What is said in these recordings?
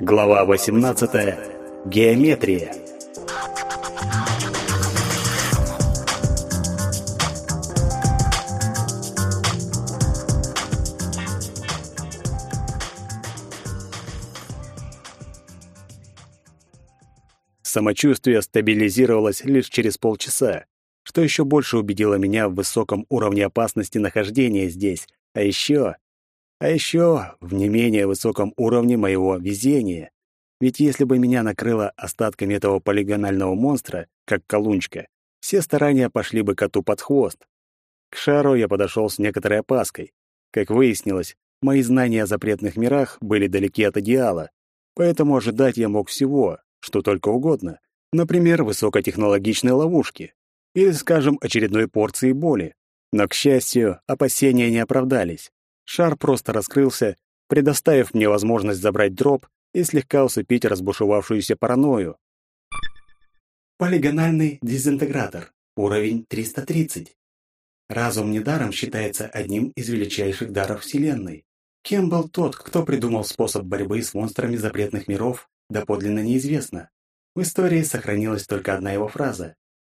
Глава 18. Геометрия. Самочувствие стабилизировалось лишь через полчаса, что еще больше убедило меня в высоком уровне опасности нахождения здесь, а еще а еще в не менее высоком уровне моего везения. Ведь если бы меня накрыло остатками этого полигонального монстра, как колунчка, все старания пошли бы коту под хвост. К шару я подошел с некоторой опаской. Как выяснилось, мои знания о запретных мирах были далеки от идеала, поэтому ожидать я мог всего, что только угодно. Например, высокотехнологичной ловушки или, скажем, очередной порции боли. Но, к счастью, опасения не оправдались. Шар просто раскрылся, предоставив мне возможность забрать дроп и слегка усыпить разбушевавшуюся паранойю. Полигональный дезинтегратор. Уровень 330. Разум недаром считается одним из величайших даров Вселенной. Кем был тот, кто придумал способ борьбы с монстрами запретных миров, доподлинно неизвестно. В истории сохранилась только одна его фраза.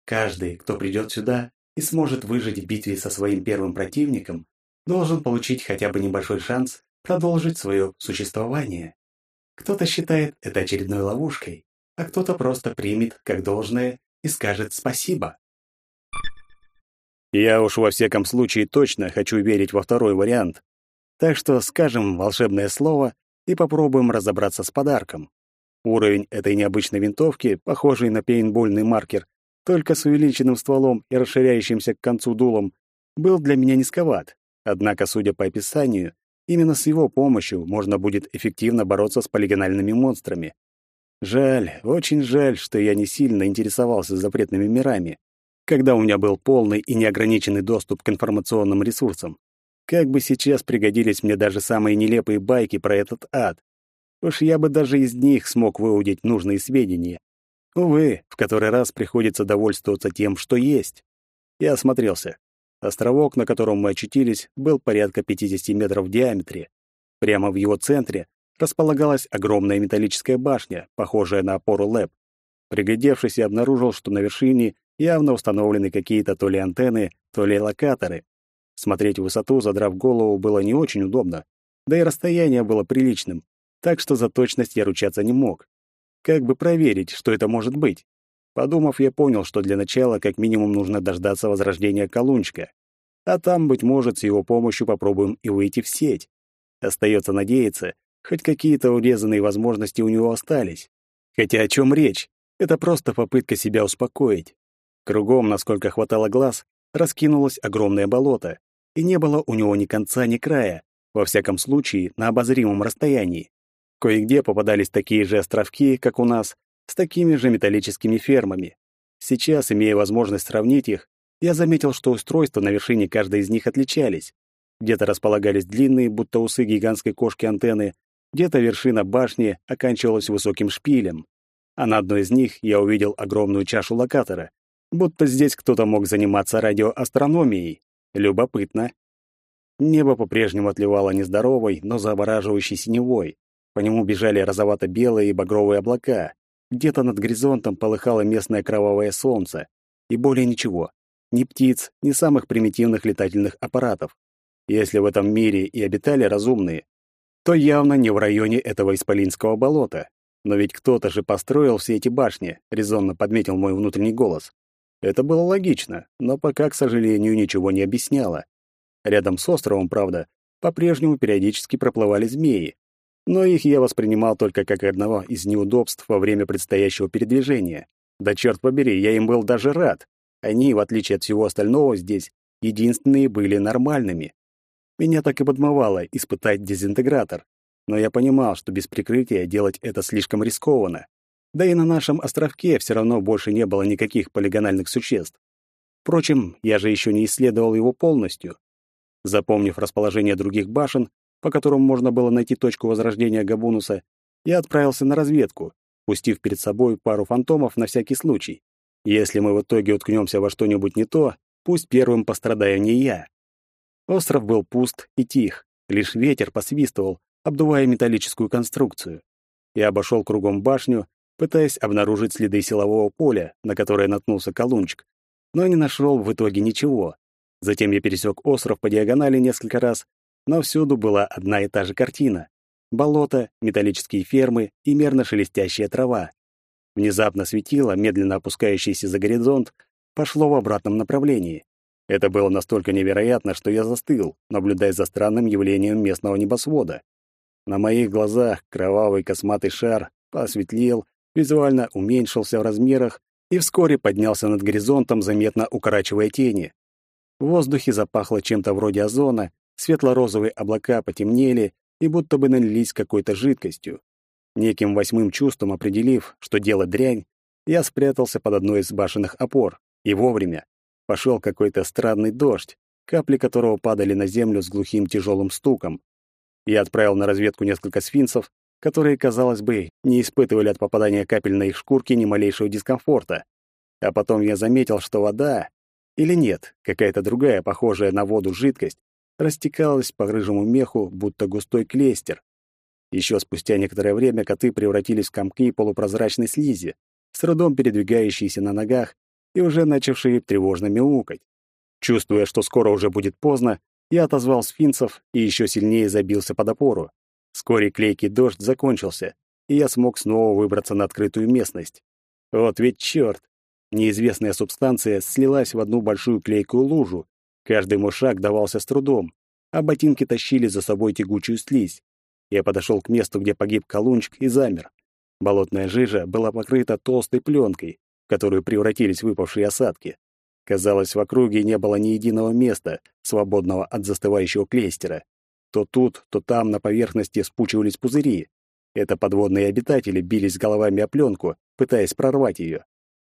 «Каждый, кто придет сюда и сможет выжить в битве со своим первым противником, должен получить хотя бы небольшой шанс продолжить свое существование. Кто-то считает это очередной ловушкой, а кто-то просто примет как должное и скажет спасибо. Я уж во всяком случае точно хочу верить во второй вариант. Так что скажем волшебное слово и попробуем разобраться с подарком. Уровень этой необычной винтовки, похожий на пейнтбольный маркер, только с увеличенным стволом и расширяющимся к концу дулом, был для меня низковат. Однако, судя по описанию, именно с его помощью можно будет эффективно бороться с полигональными монстрами. Жаль, очень жаль, что я не сильно интересовался запретными мирами, когда у меня был полный и неограниченный доступ к информационным ресурсам. Как бы сейчас пригодились мне даже самые нелепые байки про этот ад. Уж я бы даже из них смог выудить нужные сведения. Увы, в который раз приходится довольствоваться тем, что есть. Я осмотрелся. Островок, на котором мы очутились, был порядка 50 метров в диаметре. Прямо в его центре располагалась огромная металлическая башня, похожая на опору ЛЭП. Приглядевшись, я обнаружил, что на вершине явно установлены какие-то то ли антенны, то ли локаторы. Смотреть в высоту, задрав голову, было не очень удобно, да и расстояние было приличным, так что за точность я ручаться не мог. Как бы проверить, что это может быть? Подумав, я понял, что для начала как минимум нужно дождаться возрождения Колунчика. А там, быть может, с его помощью попробуем и выйти в сеть. Остается надеяться, хоть какие-то урезанные возможности у него остались. Хотя о чем речь? Это просто попытка себя успокоить. Кругом, насколько хватало глаз, раскинулось огромное болото, и не было у него ни конца, ни края, во всяком случае, на обозримом расстоянии. Кое-где попадались такие же островки, как у нас, с такими же металлическими фермами. Сейчас, имея возможность сравнить их, я заметил, что устройства на вершине каждой из них отличались. Где-то располагались длинные, будто усы гигантской кошки антенны, где-то вершина башни оканчивалась высоким шпилем. А на одной из них я увидел огромную чашу локатора, будто здесь кто-то мог заниматься радиоастрономией. Любопытно. Небо по-прежнему отливало нездоровой, но завораживающей синевой. По нему бежали розовато-белые и багровые облака. Где-то над горизонтом полыхало местное кровавое солнце. И более ничего. Ни птиц, ни самых примитивных летательных аппаратов. Если в этом мире и обитали разумные, то явно не в районе этого исполинского болота. Но ведь кто-то же построил все эти башни, резонно подметил мой внутренний голос. Это было логично, но пока, к сожалению, ничего не объясняло. Рядом с островом, правда, по-прежнему периодически проплывали змеи, но их я воспринимал только как одного из неудобств во время предстоящего передвижения. Да черт побери, я им был даже рад. Они, в отличие от всего остального здесь, единственные были нормальными. Меня так и подмывало испытать дезинтегратор, но я понимал, что без прикрытия делать это слишком рискованно. Да и на нашем островке все равно больше не было никаких полигональных существ. Впрочем, я же еще не исследовал его полностью. Запомнив расположение других башен, по которым можно было найти точку возрождения Габунуса, я отправился на разведку, пустив перед собой пару фантомов на всякий случай. Если мы в итоге уткнемся во что-нибудь не то, пусть первым пострадаю не я. Остров был пуст и тих, лишь ветер посвистывал, обдувая металлическую конструкцию. Я обошел кругом башню, пытаясь обнаружить следы силового поля, на которое наткнулся колунчик, но не нашел в итоге ничего. Затем я пересек остров по диагонали несколько раз, но всюду была одна и та же картина. Болото, металлические фермы и мерно шелестящая трава. Внезапно светило, медленно опускающееся за горизонт, пошло в обратном направлении. Это было настолько невероятно, что я застыл, наблюдая за странным явлением местного небосвода. На моих глазах кровавый косматый шар посветлел, визуально уменьшился в размерах и вскоре поднялся над горизонтом, заметно укорачивая тени. В воздухе запахло чем-то вроде озона, светло-розовые облака потемнели и будто бы налились какой-то жидкостью. Неким восьмым чувством определив, что дело дрянь, я спрятался под одной из башенных опор. И вовремя. Пошел какой-то странный дождь, капли которого падали на землю с глухим тяжелым стуком. Я отправил на разведку несколько сфинцев, которые, казалось бы, не испытывали от попадания капель на их шкурки ни малейшего дискомфорта. А потом я заметил, что вода, или нет, какая-то другая, похожая на воду жидкость, растекалась по рыжему меху, будто густой клейстер. Еще спустя некоторое время коты превратились в комки полупрозрачной слизи, с трудом передвигающиеся на ногах и уже начавшие тревожно мяукать. Чувствуя, что скоро уже будет поздно, я отозвал сфинцев и еще сильнее забился под опору. Вскоре клейкий дождь закончился, и я смог снова выбраться на открытую местность. Вот ведь чёрт! Неизвестная субстанция слилась в одну большую клейкую лужу. Каждый мой шаг давался с трудом, а ботинки тащили за собой тягучую слизь. Я подошел к месту, где погиб колунчик, и замер. Болотная жижа была покрыта толстой пленкой, в которую превратились выпавшие осадки. Казалось, в округе не было ни единого места, свободного от застывающего клейстера. То тут, то там на поверхности спучивались пузыри. Это подводные обитатели бились головами о пленку, пытаясь прорвать ее.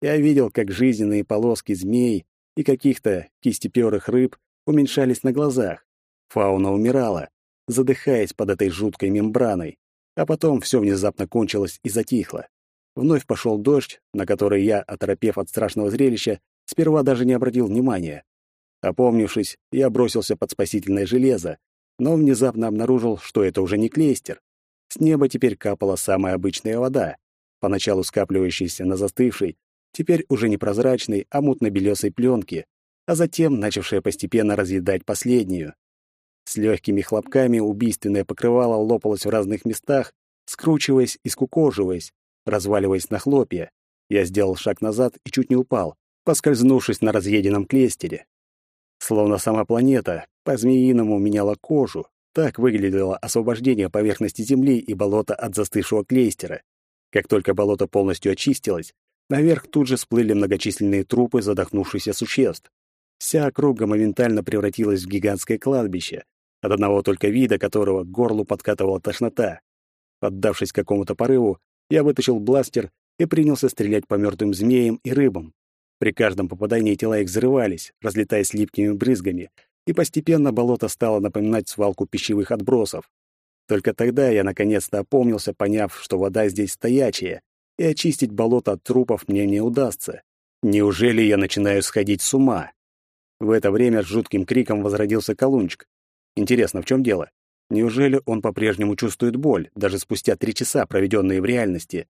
Я видел, как жизненные полоски змей и каких-то кистеперых рыб уменьшались на глазах. Фауна умирала, задыхаясь под этой жуткой мембраной, а потом все внезапно кончилось и затихло. Вновь пошел дождь, на который я, оторопев от страшного зрелища, сперва даже не обратил внимания. Опомнившись, я бросился под спасительное железо, но внезапно обнаружил, что это уже не клейстер. С неба теперь капала самая обычная вода, поначалу скапливающаяся на застывшей, теперь уже не прозрачной, а мутно-белесой пленке, а затем начавшая постепенно разъедать последнюю. С легкими хлопками убийственное покрывало лопалось в разных местах, скручиваясь и скукоживаясь, разваливаясь на хлопья. Я сделал шаг назад и чуть не упал, поскользнувшись на разъеденном клейстере. Словно сама планета по-змеиному меняла кожу. Так выглядело освобождение поверхности Земли и болота от застывшего клейстера. Как только болото полностью очистилось, наверх тут же всплыли многочисленные трупы задохнувшихся существ. Вся округа моментально превратилась в гигантское кладбище, от одного только вида которого к горлу подкатывала тошнота. Поддавшись какому-то порыву, я вытащил бластер и принялся стрелять по мертвым змеям и рыбам. При каждом попадании тела их взрывались, разлетаясь липкими брызгами, и постепенно болото стало напоминать свалку пищевых отбросов. Только тогда я наконец-то опомнился, поняв, что вода здесь стоячая, и очистить болото от трупов мне не удастся. Неужели я начинаю сходить с ума? В это время с жутким криком возродился колунчик. Интересно, в чем дело? Неужели он по-прежнему чувствует боль, даже спустя три часа, проведенные в реальности?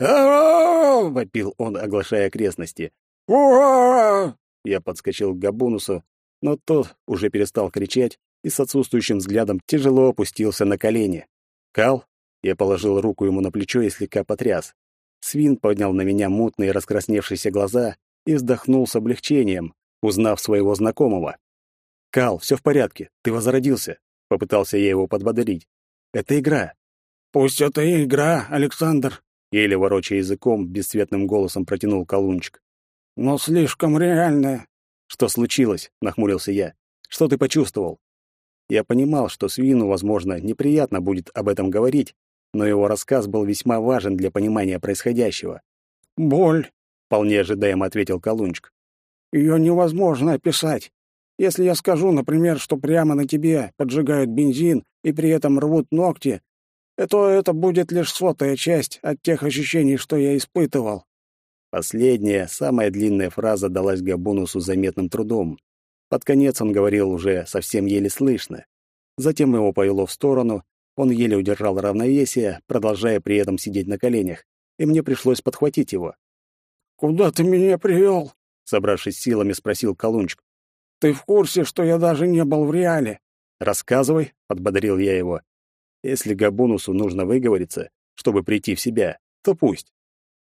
а вопил он, оглашая окрестности. Я подскочил к Габунусу, но тот уже перестал кричать и с отсутствующим взглядом тяжело опустился на колени. «Кал?» Я положил руку ему на плечо и слегка потряс. Свин поднял на меня мутные раскрасневшиеся глаза и вздохнул с облегчением, узнав своего знакомого. «Кал, все в порядке, ты возродился. Попытался я его подбодрить. «Это игра». «Пусть это и игра, Александр», — еле ворочая языком, бесцветным голосом протянул колунчик. «Но слишком реальная». «Что случилось?» — нахмурился я. «Что ты почувствовал?» Я понимал, что свину, возможно, неприятно будет об этом говорить, но его рассказ был весьма важен для понимания происходящего. «Боль», — вполне ожидаемо ответил Колунчик. «Ее невозможно описать. Если я скажу, например, что прямо на тебе поджигают бензин и при этом рвут ногти, то это будет лишь сотая часть от тех ощущений, что я испытывал. Последняя, самая длинная фраза далась Габунусу заметным трудом. Под конец он говорил уже совсем еле слышно. Затем его повело в сторону, Он еле удержал равновесие, продолжая при этом сидеть на коленях, и мне пришлось подхватить его. «Куда ты меня привел?» — собравшись силами, спросил Колунчик. «Ты в курсе, что я даже не был в реале?» «Рассказывай», — подбодрил я его. «Если Габунусу нужно выговориться, чтобы прийти в себя, то пусть.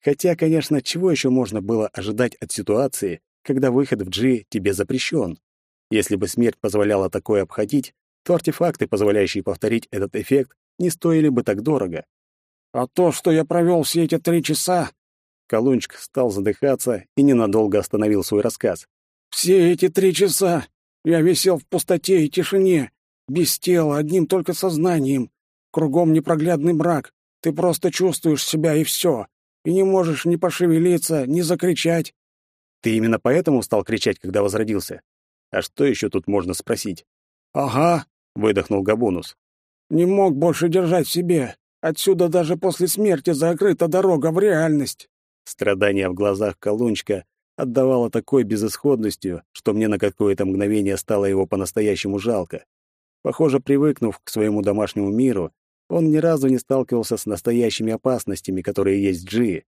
Хотя, конечно, чего еще можно было ожидать от ситуации, когда выход в G тебе запрещен? Если бы смерть позволяла такое обходить, то артефакты, позволяющие повторить этот эффект, не стоили бы так дорого. А то, что я провел все эти три часа... Колунчик стал задыхаться и ненадолго остановил свой рассказ. Все эти три часа я висел в пустоте и тишине, без тела, одним только сознанием. Кругом непроглядный мрак. Ты просто чувствуешь себя и все. И не можешь ни пошевелиться, ни закричать. Ты именно поэтому стал кричать, когда возродился? А что еще тут можно спросить? Ага, выдохнул Габунус. Не мог больше держать в себе. Отсюда даже после смерти закрыта дорога в реальность. Страдание в глазах Колунчика отдавало такой безысходностью, что мне на какое-то мгновение стало его по-настоящему жалко. Похоже, привыкнув к своему домашнему миру, он ни разу не сталкивался с настоящими опасностями, которые есть в Джи.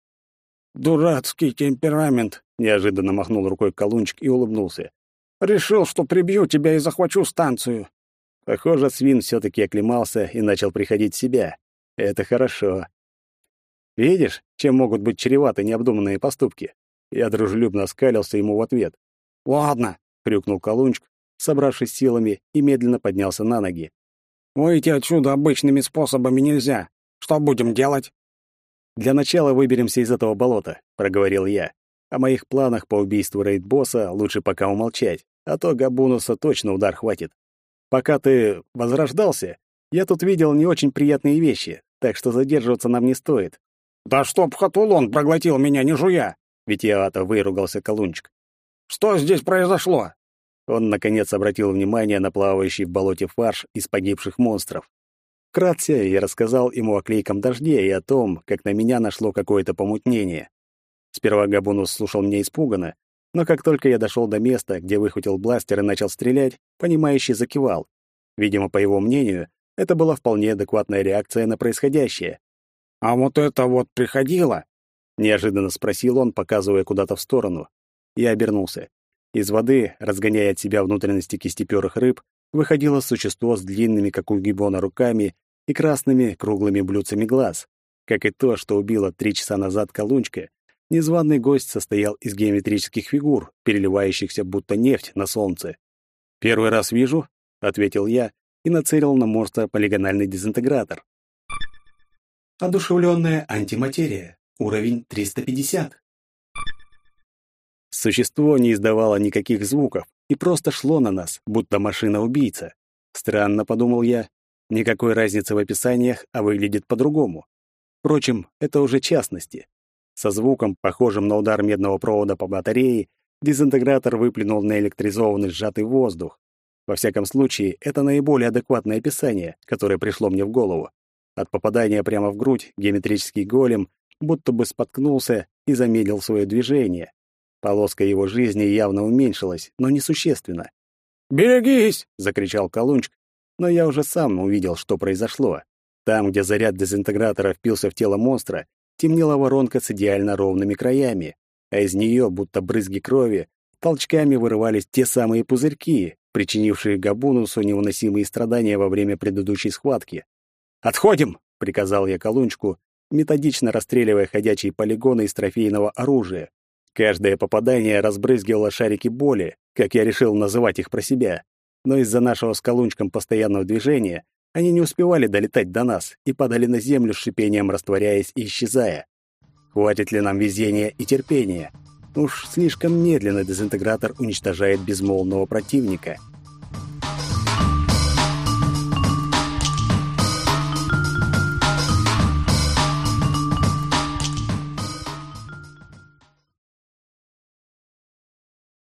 «Дурацкий темперамент!» — неожиданно махнул рукой Колунчик и улыбнулся. «Решил, что прибью тебя и захвачу станцию. Похоже, свин все-таки оклемался и начал приходить в себя. Это хорошо. Видишь, чем могут быть чреваты необдуманные поступки? Я дружелюбно оскалился ему в ответ. «Ладно», — крюкнул Колунчик, собравшись силами, и медленно поднялся на ноги. «Выйти отсюда обычными способами нельзя. Что будем делать?» «Для начала выберемся из этого болота», — проговорил я. «О моих планах по убийству рейд-босса лучше пока умолчать, а то Габунуса точно удар хватит. Пока ты возрождался, я тут видел не очень приятные вещи, так что задерживаться нам не стоит. Да чтоб Хатулон проглотил меня, не жуя! Витиевато выругался Колунчик. Что здесь произошло? Он, наконец, обратил внимание на плавающий в болоте фарш из погибших монстров. Вкратце я рассказал ему о клейком дожде и о том, как на меня нашло какое-то помутнение. Сперва Габунус слушал меня испуганно, но как только я дошел до места, где выхватил бластер и начал стрелять, понимающий закивал. Видимо, по его мнению, это была вполне адекватная реакция на происходящее. «А вот это вот приходило?» — неожиданно спросил он, показывая куда-то в сторону. Я обернулся. Из воды, разгоняя от себя внутренности кистеперых рыб, выходило существо с длинными, как у гибона, руками и красными круглыми блюдцами глаз, как и то, что убило три часа назад колунчка, Незваный гость состоял из геометрических фигур, переливающихся будто нефть на солнце. «Первый раз вижу», — ответил я и нацелил на монстра полигональный дезинтегратор. Одушевленная антиматерия. Уровень 350. Существо не издавало никаких звуков и просто шло на нас, будто машина-убийца. Странно, подумал я. Никакой разницы в описаниях, а выглядит по-другому. Впрочем, это уже частности. Со звуком, похожим на удар медного провода по батарее, дезинтегратор выплюнул наэлектризованный сжатый воздух. Во всяком случае, это наиболее адекватное описание, которое пришло мне в голову. От попадания прямо в грудь геометрический голем будто бы споткнулся и замедлил свое движение. Полоска его жизни явно уменьшилась, но несущественно. «Берегись!» — закричал Колунчик, но я уже сам увидел, что произошло. Там, где заряд дезинтегратора впился в тело монстра, темнела воронка с идеально ровными краями, а из нее, будто брызги крови, толчками вырывались те самые пузырьки, причинившие Габунусу невыносимые страдания во время предыдущей схватки. «Отходим!» — приказал я Колунчку, методично расстреливая ходячие полигоны из трофейного оружия. Каждое попадание разбрызгивало шарики боли, как я решил называть их про себя. Но из-за нашего с Колунчком постоянного движения они не успевали долетать до нас и падали на землю с шипением, растворяясь и исчезая. Хватит ли нам везения и терпения? Уж слишком медленно дезинтегратор уничтожает безмолвного противника —